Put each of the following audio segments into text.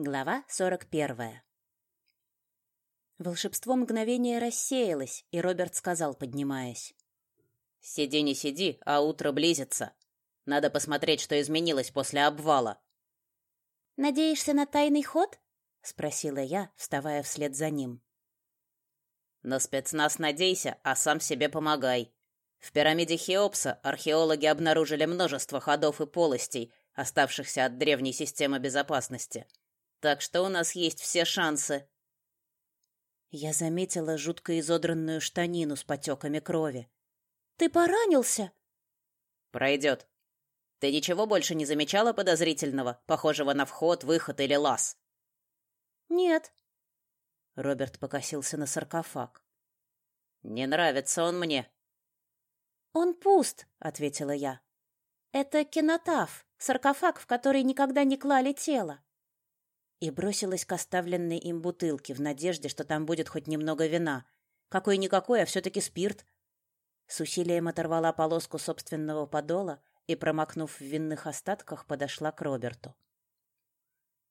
Глава 41. Волшебство мгновения рассеялось, и Роберт сказал, поднимаясь. «Сиди, не сиди, а утро близится. Надо посмотреть, что изменилось после обвала». «Надеешься на тайный ход?» — спросила я, вставая вслед за ним. «На спецназ надейся, а сам себе помогай. В пирамиде Хеопса археологи обнаружили множество ходов и полостей, оставшихся от древней системы безопасности. Так что у нас есть все шансы. Я заметила жутко изодранную штанину с потеками крови. Ты поранился? Пройдет. Ты ничего больше не замечала подозрительного, похожего на вход, выход или лаз? Нет. Роберт покосился на саркофаг. Не нравится он мне. Он пуст, ответила я. Это кинотаф, саркофаг, в который никогда не клали тело и бросилась к оставленной им бутылке в надежде, что там будет хоть немного вина. Какой-никакой, а все-таки спирт. С усилием оторвала полоску собственного подола и, промокнув в винных остатках, подошла к Роберту.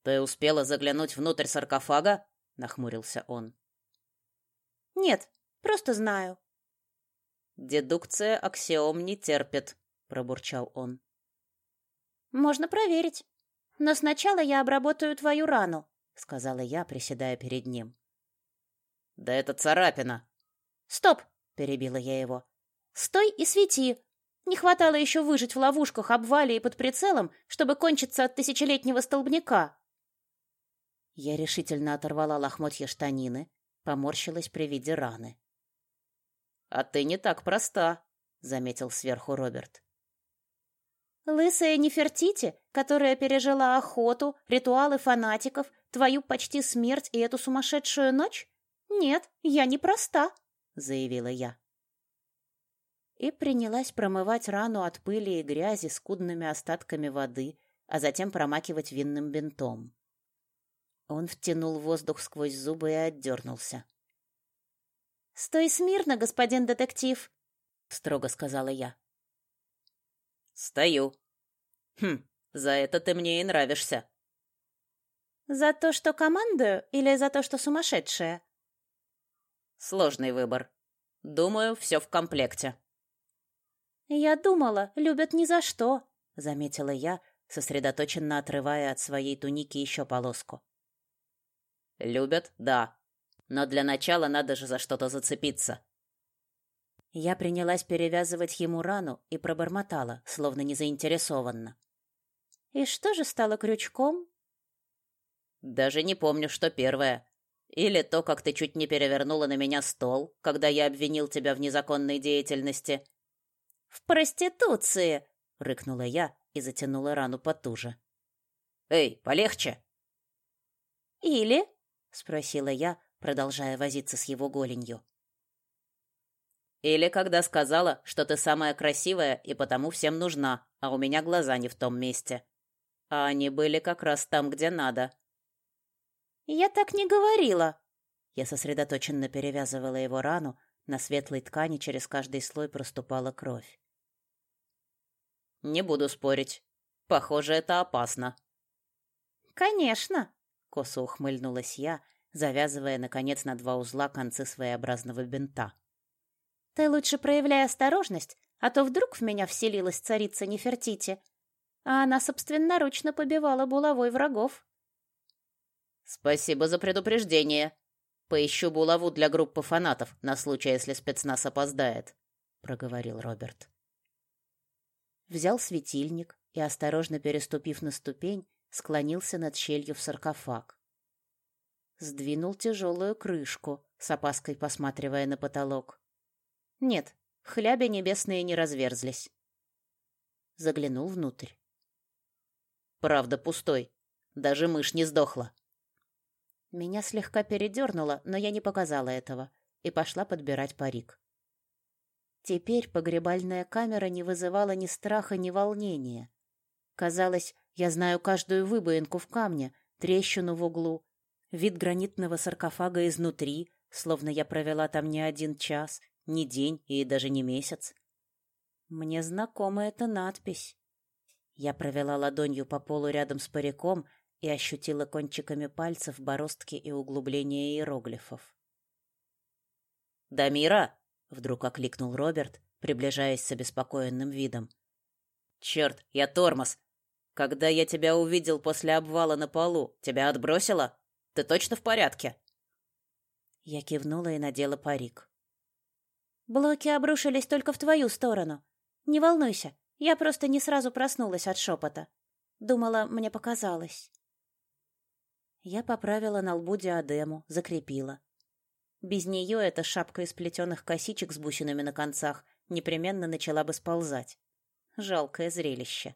«Ты успела заглянуть внутрь саркофага?» — нахмурился он. «Нет, просто знаю». «Дедукция аксиом не терпит», — пробурчал он. «Можно проверить». Но сначала я обработаю твою рану, сказала я, приседая перед ним. Да это царапина. Стоп, перебила я его. Стой и свети. Не хватало еще выжить в ловушках, обвале и под прицелом, чтобы кончиться от тысячелетнего столбняка. Я решительно оторвала лохмотья штанины, поморщилась при виде раны. А ты не так проста, заметил сверху Роберт. Лысая Нефертити, которая пережила охоту, ритуалы фанатиков, твою почти смерть и эту сумасшедшую ночь? Нет, я не проста, заявила я. И принялась промывать рану от пыли и грязи скудными остатками воды, а затем промакивать винным бинтом. Он втянул воздух сквозь зубы и отдернулся. «Стой смирно, господин детектив!» — строго сказала я. Стою. Хм, за это ты мне и нравишься. За то, что командую, или за то, что сумасшедшая? Сложный выбор. Думаю, все в комплекте. Я думала, любят ни за что, заметила я, сосредоточенно отрывая от своей туники еще полоску. Любят, да. Но для начала надо же за что-то зацепиться. Я принялась перевязывать ему рану и пробормотала, словно не заинтересованно. И что же стало крючком? Даже не помню, что первое. Или то, как ты чуть не перевернула на меня стол, когда я обвинил тебя в незаконной деятельности. В проституции, рыкнула я и затянула рану потуже. Эй, полегче. Или, спросила я, продолжая возиться с его голенью. Или когда сказала, что ты самая красивая и потому всем нужна, а у меня глаза не в том месте. А они были как раз там, где надо. Я так не говорила. Я сосредоточенно перевязывала его рану, на светлой ткани через каждый слой проступала кровь. Не буду спорить. Похоже, это опасно. Конечно, косо ухмыльнулась я, завязывая наконец на два узла концы своеобразного бинта. Ты лучше проявляй осторожность, а то вдруг в меня вселилась царица Нефертити, а она собственноручно побивала булавой врагов. Спасибо за предупреждение. Поищу булаву для группы фанатов на случай, если спецназ опоздает, проговорил Роберт. Взял светильник и осторожно переступив на ступень, склонился над щелью в саркофаг. Сдвинул тяжелую крышку, с опаской посматривая на потолок. Нет, хляби небесные не разверзлись. Заглянул внутрь. Правда, пустой. Даже мышь не сдохла. Меня слегка передернуло, но я не показала этого и пошла подбирать парик. Теперь погребальная камера не вызывала ни страха, ни волнения. Казалось, я знаю каждую выбоинку в камне, трещину в углу, вид гранитного саркофага изнутри, словно я провела там не один час, не день и даже не месяц. Мне знакома эта надпись. Я провела ладонью по полу рядом с париком и ощутила кончиками пальцев бороздки и углубления иероглифов. «Дамира!» — вдруг окликнул Роберт, приближаясь с обеспокоенным видом. «Черт, я тормоз! Когда я тебя увидел после обвала на полу, тебя отбросило? Ты точно в порядке?» Я кивнула и надела парик. «Блоки обрушились только в твою сторону. Не волнуйся, я просто не сразу проснулась от шепота. Думала, мне показалось». Я поправила на лбу диадему, закрепила. Без нее эта шапка из плетеных косичек с бусинами на концах непременно начала бы сползать. Жалкое зрелище.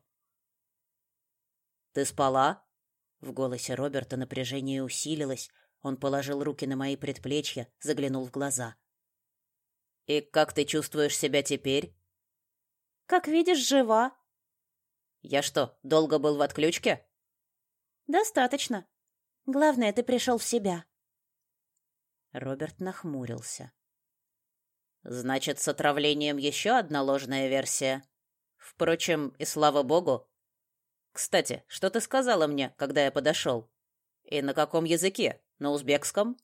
«Ты спала?» В голосе Роберта напряжение усилилось. Он положил руки на мои предплечья, заглянул в глаза. «И как ты чувствуешь себя теперь?» «Как видишь, жива». «Я что, долго был в отключке?» «Достаточно. Главное, ты пришел в себя». Роберт нахмурился. Значит, с отравлением еще одна ложная версия. Впрочем, и слава богу. Кстати, что ты сказала мне, когда я подошел? И на каком языке? На узбекском?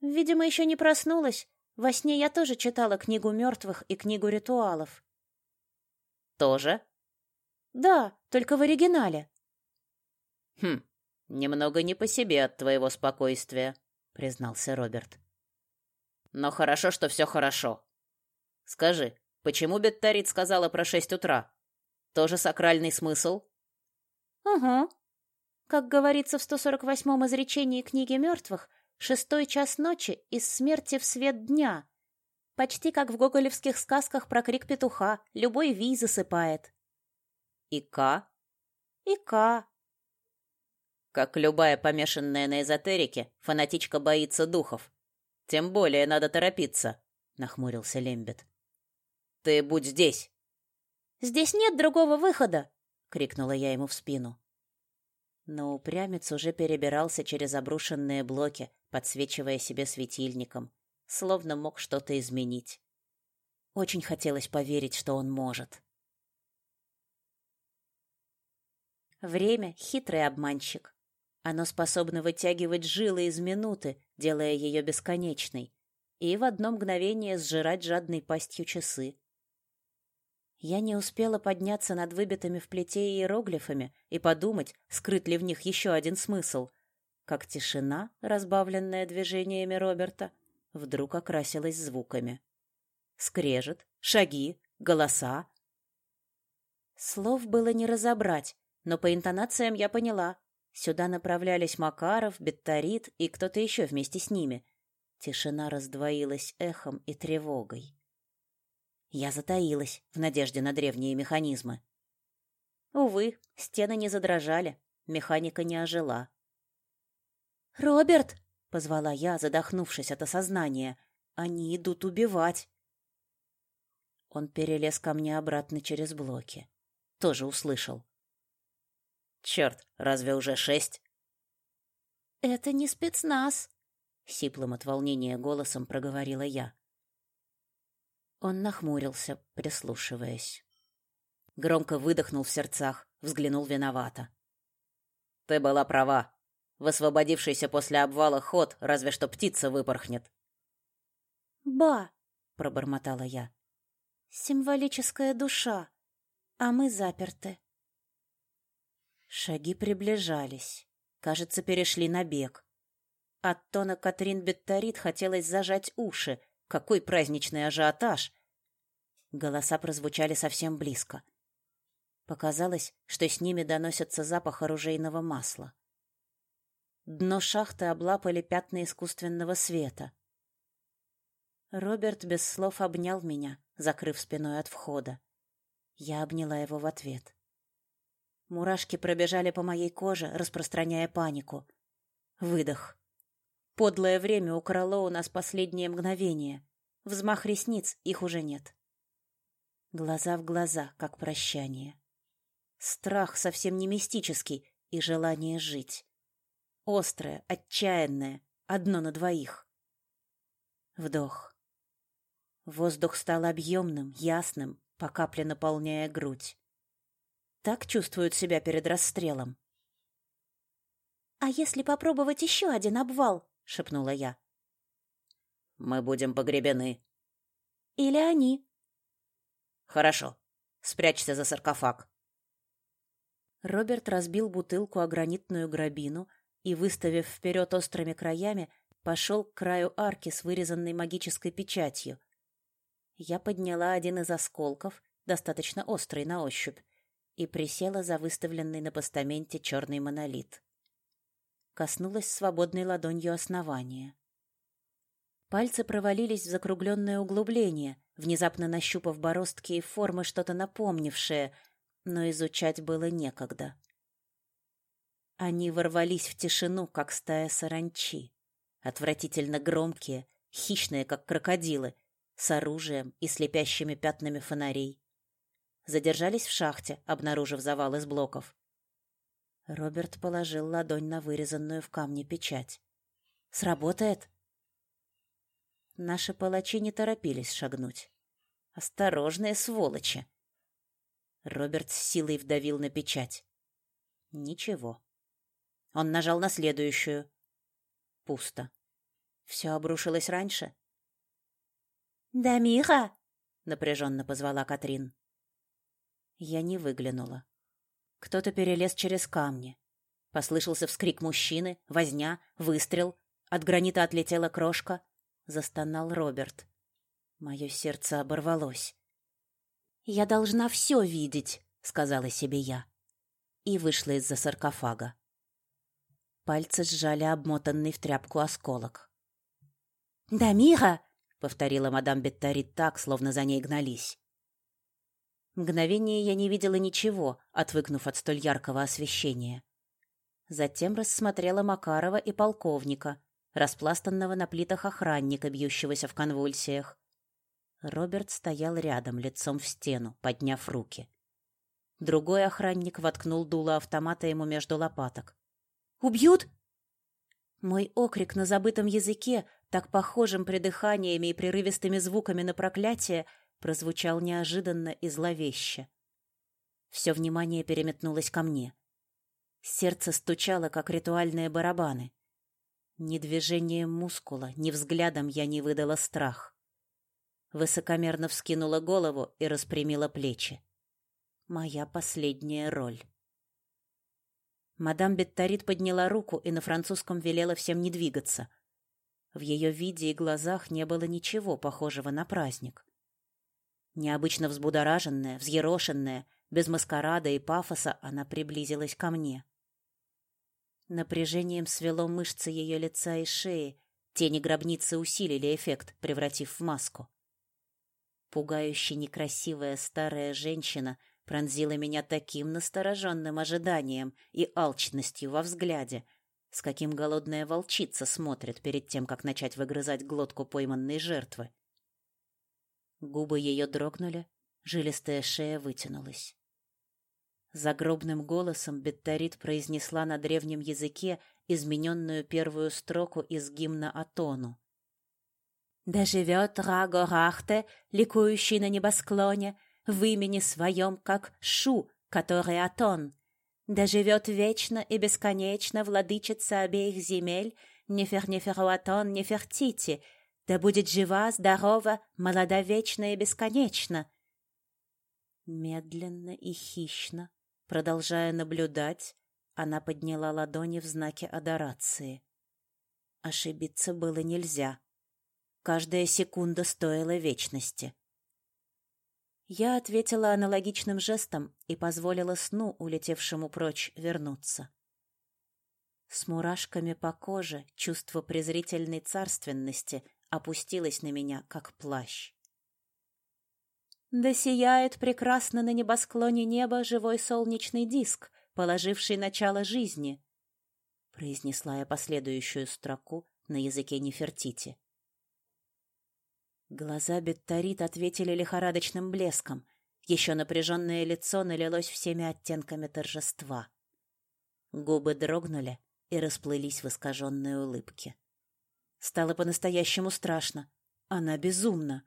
Видимо, еще не проснулась. Во сне я тоже читала книгу мертвых и книгу ритуалов. Тоже? Да, только в оригинале. Хм, немного не по себе от твоего спокойствия признался Роберт. Но хорошо, что все хорошо. Скажи, почему Беттарит сказала про шесть утра? Тоже сакральный смысл? Угу. Как говорится в 148-м изречении книги мертвых, шестой час ночи из смерти в свет дня. Почти как в гоголевских сказках про крик петуха, любой вий засыпает. И К? И К. Как любая помешанная на эзотерике, фанатичка боится духов. Тем более надо торопиться, нахмурился Лембет. Ты будь здесь. Здесь нет другого выхода, крикнула я ему в спину. Но упрямец уже перебирался через обрушенные блоки, подсвечивая себе светильником, словно мог что-то изменить. Очень хотелось поверить, что он может. Время — хитрый обманщик. Оно способно вытягивать жилы из минуты, делая ее бесконечной, и в одно мгновение сжирать жадной пастью часы. Я не успела подняться над выбитыми в плите иероглифами и подумать, скрыт ли в них еще один смысл, как тишина, разбавленная движениями Роберта, вдруг окрасилась звуками. Скрежет, шаги, голоса. Слов было не разобрать, но по интонациям я поняла. Сюда направлялись Макаров, Бетторит и кто-то еще вместе с ними. Тишина раздвоилась эхом и тревогой. Я затаилась в надежде на древние механизмы. Увы, стены не задрожали, механика не ожила. «Роберт!» — позвала я, задохнувшись от осознания. «Они идут убивать!» Он перелез ко мне обратно через блоки. Тоже услышал. Черт, разве уже шесть? Это не спецназ, сиплым от волнения голосом проговорила я. Он нахмурился, прислушиваясь. Громко выдохнул в сердцах, взглянул виновато. Ты была права. В освободившийся после обвала ход разве что птица выпорхнет. Ба, пробормотала я. Символическая душа, а мы заперты. Шаги приближались. Кажется, перешли на бег. От тона Катрин Бетторит хотелось зажать уши. Какой праздничный ажиотаж! Голоса прозвучали совсем близко. Показалось, что с ними доносится запах оружейного масла. Дно шахты облапали пятна искусственного света. Роберт без слов обнял меня, закрыв спиной от входа. Я обняла его в ответ. Мурашки пробежали по моей коже, распространяя панику. Выдох. Подлое время украло у нас последнее мгновение. Взмах ресниц, их уже нет. Глаза в глаза, как прощание. Страх совсем не мистический и желание жить. Острое, отчаянное, одно на двоих. Вдох. Воздух стал объемным, ясным, по капле наполняя грудь так чувствуют себя перед расстрелом. «А если попробовать еще один обвал?» — шепнула я. «Мы будем погребены». «Или они?» «Хорошо. Спрячься за саркофаг». Роберт разбил бутылку о гранитную гробину и, выставив вперед острыми краями, пошел к краю арки с вырезанной магической печатью. Я подняла один из осколков, достаточно острый на ощупь, и присела за выставленный на постаменте черный монолит. Коснулась свободной ладонью основания. Пальцы провалились в закругленное углубление, внезапно нащупав бороздки и формы, что-то напомнившее, но изучать было некогда. Они ворвались в тишину, как стая саранчи отвратительно громкие, хищные, как крокодилы, с оружием и слепящими пятнами фонарей. Задержались в шахте, обнаружив завал из блоков. Роберт положил ладонь на вырезанную в камне печать. «Сработает?» Наши палачи не торопились шагнуть. «Осторожные сволочи!» Роберт с силой вдавил на печать. Ничего. Он нажал на следующую. Пусто. Все обрушилось раньше. «Да, Миха!» — напряженно позвала Катрин. Я не выглянула. Кто-то перелез через камни. Послышался вскрик мужчины, возня, выстрел. От гранита отлетела крошка. Застонал Роберт. Мое сердце оборвалось. «Я должна все видеть», — сказала себе я. И вышла из-за саркофага. Пальцы сжали обмотанный в тряпку осколок. «Да, Мира!» — повторила мадам Беттари так, словно за ней гнались. Мгновение я не видела ничего, отвыкнув от столь яркого освещения. Затем рассмотрела Макарова и полковника, распластанного на плитах охранника, бьющегося в конвульсиях. Роберт стоял рядом, лицом в стену, подняв руки. Другой охранник воткнул дуло автомата ему между лопаток. Убьют?» Мой окрик на забытом языке, так похожим придыханиями и прерывистыми звуками на проклятие, прозвучал неожиданно и зловеще. Все внимание переметнулось ко мне. Сердце стучало, как ритуальные барабаны. Ни движением мускула, ни взглядом я не выдала страх. Высокомерно вскинула голову и распрямила плечи. Моя последняя роль. Мадам Бетторит подняла руку и на французском велела всем не двигаться. В ее виде и глазах не было ничего похожего на праздник. Необычно взбудораженная, взъерошенная, без маскарада и пафоса, она приблизилась ко мне. Напряжением свело мышцы ее лица и шеи, тени гробницы усилили эффект, превратив в маску. Пугающе некрасивая старая женщина пронзила меня таким настороженным ожиданием и алчностью во взгляде, с каким голодная волчица смотрит перед тем, как начать выгрызать глотку пойманной жертвы. Губы ее дрогнули, жилистая шея вытянулась. Загробным голосом Бетторит произнесла на древнем языке измененную первую строку из гимна Атону. «Да живет Раго Рахте, ликующий на небосклоне, в имени своем, как Шу, который Атон. Да живет вечно и бесконечно владычица обеих земель, Нефер-Неферуатон Нефертити, да будет жива, здорова, молода вечно и бесконечно. Медленно и хищно, продолжая наблюдать, она подняла ладони в знаке адорации. Ошибиться было нельзя. Каждая секунда стоила вечности. Я ответила аналогичным жестом и позволила сну, улетевшему прочь, вернуться. С мурашками по коже чувство презрительной царственности опустилось на меня, как плащ. Да сияет прекрасно на небосклоне неба живой солнечный диск, положивший начало жизни, произнесла я последующую строку на языке Нефертити. Глаза Бетторит ответили лихорадочным блеском. Еще напряженное лицо налилось всеми оттенками торжества. Губы дрогнули и расплылись в искаженной улыбке. Стало по-настоящему страшно. Она безумна.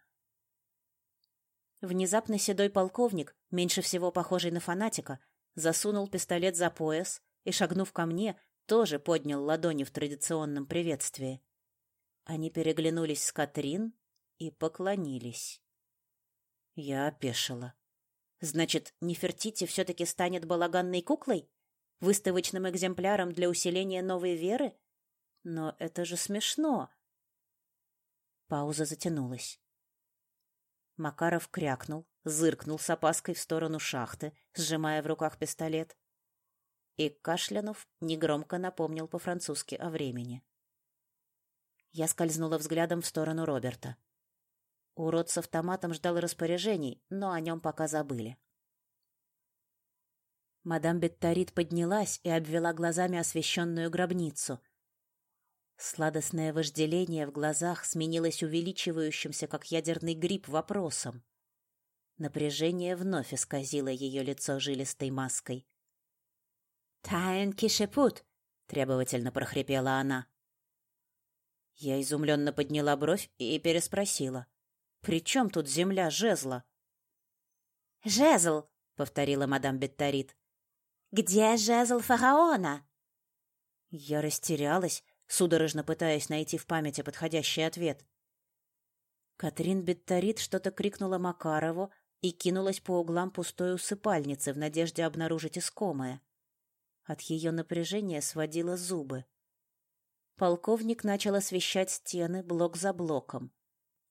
Внезапно седой полковник, меньше всего похожий на фанатика, засунул пистолет за пояс и, шагнув ко мне, тоже поднял ладони в традиционном приветствии. Они переглянулись с Катрин и поклонились. Я опешила. Значит, Нефертити все-таки станет балаганной куклой? Выставочным экземпляром для усиления новой веры? Но это же смешно. Пауза затянулась. Макаров крякнул, зыркнул с опаской в сторону шахты, сжимая в руках пистолет. И, кашлянув, негромко напомнил по-французски о времени. Я скользнула взглядом в сторону Роберта. Урод с автоматом ждал распоряжений, но о нем пока забыли. Мадам Бетторит поднялась и обвела глазами освещенную гробницу. Сладостное вожделение в глазах сменилось увеличивающимся, как ядерный гриб, вопросом. Напряжение вновь исказило ее лицо жилистой маской. «Тайн кишепут!» — требовательно прохрипела она. Я изумленно подняла бровь и переспросила. «При чем тут земля жезла?» «Жезл!» — повторила мадам Бетторит. «Где жезл фараона?» Я растерялась, судорожно пытаясь найти в памяти подходящий ответ. Катрин Бетторит что-то крикнула Макарову и кинулась по углам пустой усыпальницы в надежде обнаружить искомое. От ее напряжения сводило зубы. Полковник начал освещать стены блок за блоком.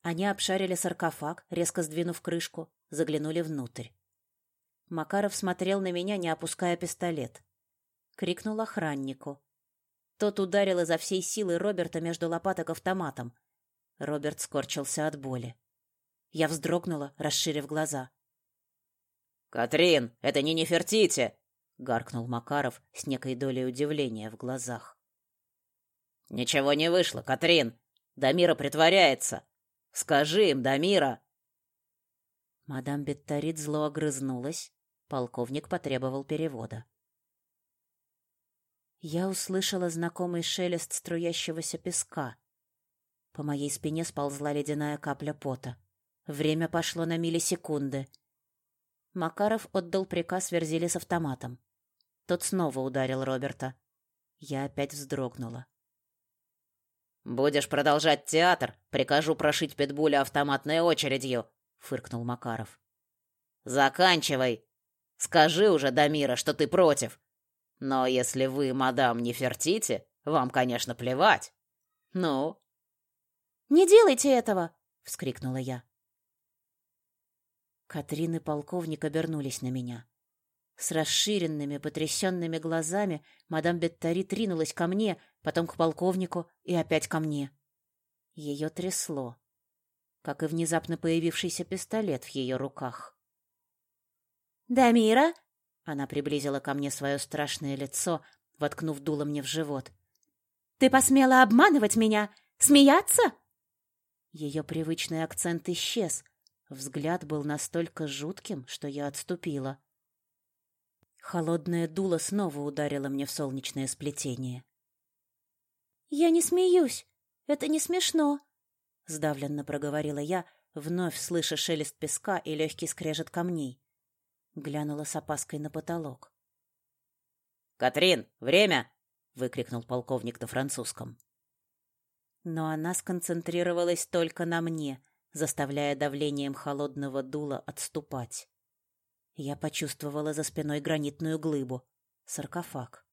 Они обшарили саркофаг, резко сдвинув крышку, заглянули внутрь. Макаров смотрел на меня, не опуская пистолет. Крикнул охраннику. Тот ударил изо всей силы Роберта между лопаток автоматом. Роберт скорчился от боли. Я вздрогнула, расширив глаза. «Катрин, это не Нефертити!» — гаркнул Макаров с некой долей удивления в глазах. «Ничего не вышло, Катрин! Дамира притворяется! Скажи им, Дамира!» Мадам Бетторит зло огрызнулась. Полковник потребовал перевода. Я услышала знакомый шелест струящегося песка. По моей спине сползла ледяная капля пота. Время пошло на миллисекунды. Макаров отдал приказ Верзили с автоматом. Тот снова ударил Роберта. Я опять вздрогнула. «Будешь продолжать театр, прикажу прошить Питбуля автоматной очередью», — фыркнул Макаров. «Заканчивай. Скажи уже, Дамира, что ты против. Но если вы, мадам, не фертите, вам, конечно, плевать. Ну?» «Не делайте этого!» — вскрикнула я. Катрин и полковник обернулись на меня. С расширенными, потрясенными глазами мадам Беттари тринулась ко мне, потом к полковнику и опять ко мне. Ее трясло, как и внезапно появившийся пистолет в ее руках. «Дамира!» — она приблизила ко мне свое страшное лицо, воткнув дуло мне в живот. «Ты посмела обманывать меня? Смеяться?» Ее привычный акцент исчез. Взгляд был настолько жутким, что я отступила. Холодное дуло снова ударило мне в солнечное сплетение. «Я не смеюсь. Это не смешно», — сдавленно проговорила я, вновь слыша шелест песка и легкий скрежет камней. Глянула с опаской на потолок. «Катрин, время!» — выкрикнул полковник на французском. Но она сконцентрировалась только на мне, заставляя давлением холодного дула отступать. Я почувствовала за спиной гранитную глыбу. Саркофаг.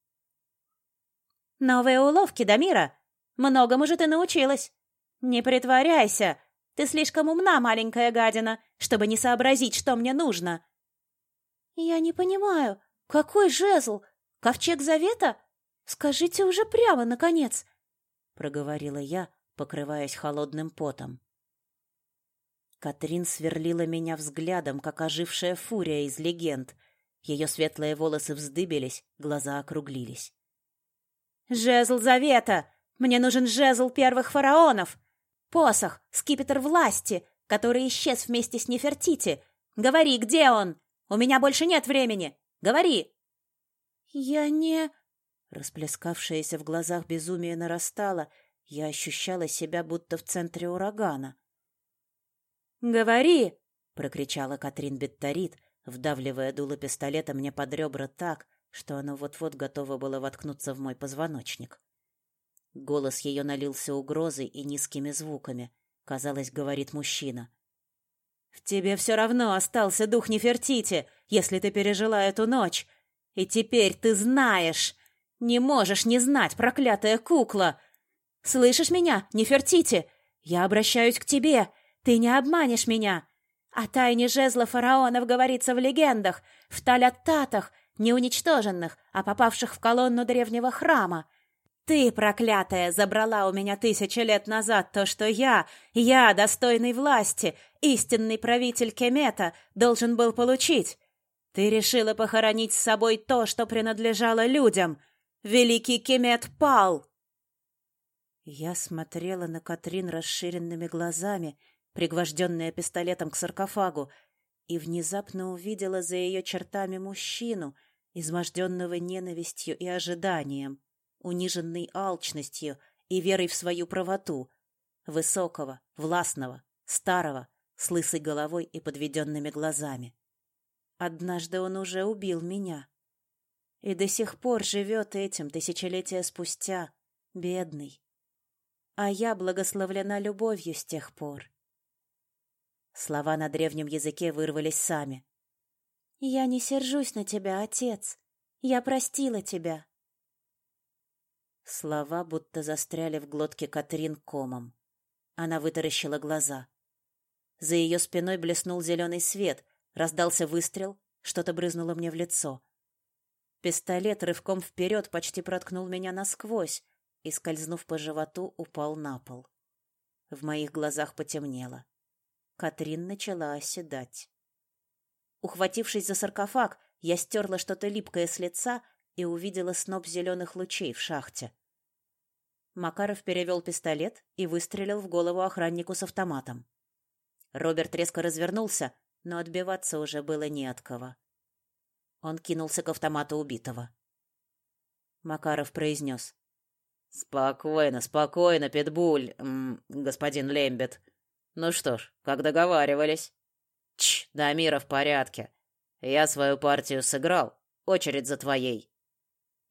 «Новые уловки, Дамира! Многому же ты научилась! Не притворяйся! Ты слишком умна, маленькая гадина, чтобы не сообразить, что мне нужно!» «Я не понимаю, какой жезл? Ковчег Завета? Скажите уже прямо, наконец!» проговорила я, покрываясь холодным потом. Катрин сверлила меня взглядом, как ожившая фурия из легенд. Ее светлые волосы вздыбились, глаза округлились. «Жезл Завета! Мне нужен жезл первых фараонов! Посох, скипетр власти, который исчез вместе с Нефертити! Говори, где он? У меня больше нет времени! Говори!» «Я не...» Расплескавшееся в глазах безумие нарастало, я ощущала себя будто в центре урагана. «Говори!» — прокричала Катрин Бетторит, вдавливая дуло пистолета мне под ребра так, что оно вот-вот готово было воткнуться в мой позвоночник. Голос ее налился угрозой и низкими звуками. Казалось, говорит мужчина. «В тебе все равно остался дух Нефертити, если ты пережила эту ночь. И теперь ты знаешь. Не можешь не знать, проклятая кукла. Слышишь меня, Нефертити? Я обращаюсь к тебе. Ты не обманешь меня. О тайне жезла фараонов говорится в легендах, в талятатах, не уничтоженных, а попавших в колонну древнего храма. Ты, проклятая, забрала у меня тысячи лет назад то, что я, я, достойный власти, истинный правитель Кемета, должен был получить. Ты решила похоронить с собой то, что принадлежало людям. Великий Кемет пал. Я смотрела на Катрин расширенными глазами, пригвожденная пистолетом к саркофагу, и внезапно увидела за ее чертами мужчину — изможденного ненавистью и ожиданием, униженный алчностью и верой в свою правоту, высокого, властного, старого, с лысой головой и подведенными глазами. Однажды он уже убил меня. И до сих пор живет этим тысячелетия спустя, бедный. А я благословлена любовью с тех пор. Слова на древнем языке вырвались сами. «Я не сержусь на тебя, отец. Я простила тебя». Слова будто застряли в глотке Катрин комом. Она вытаращила глаза. За ее спиной блеснул зеленый свет, раздался выстрел, что-то брызнуло мне в лицо. Пистолет рывком вперед почти проткнул меня насквозь и, скользнув по животу, упал на пол. В моих глазах потемнело. Катрин начала оседать. Ухватившись за саркофаг, я стерла что-то липкое с лица и увидела сноп зеленых лучей в шахте. Макаров перевел пистолет и выстрелил в голову охраннику с автоматом. Роберт резко развернулся, но отбиваться уже было не от кого. Он кинулся к автомату убитого. Макаров произнес. «Спокойно, спокойно, Питбуль, господин Лембет. Ну что ж, как договаривались». Чш, Дамира в порядке. Я свою партию сыграл. Очередь за твоей.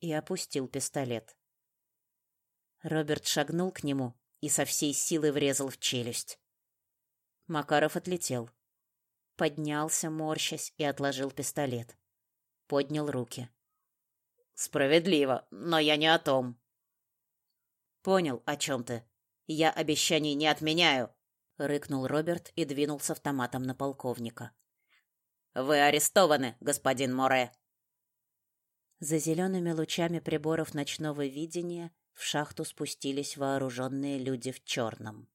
И опустил пистолет. Роберт шагнул к нему и со всей силы врезал в челюсть. Макаров отлетел. Поднялся, морщась, и отложил пистолет. Поднял руки. «Справедливо, но я не о том». «Понял, о чем ты. Я обещаний не отменяю рыкнул Роберт и двинул с автоматом на полковника. Вы арестованы, господин Море. За зелеными лучами приборов ночного видения в шахту спустились вооруженные люди в черном.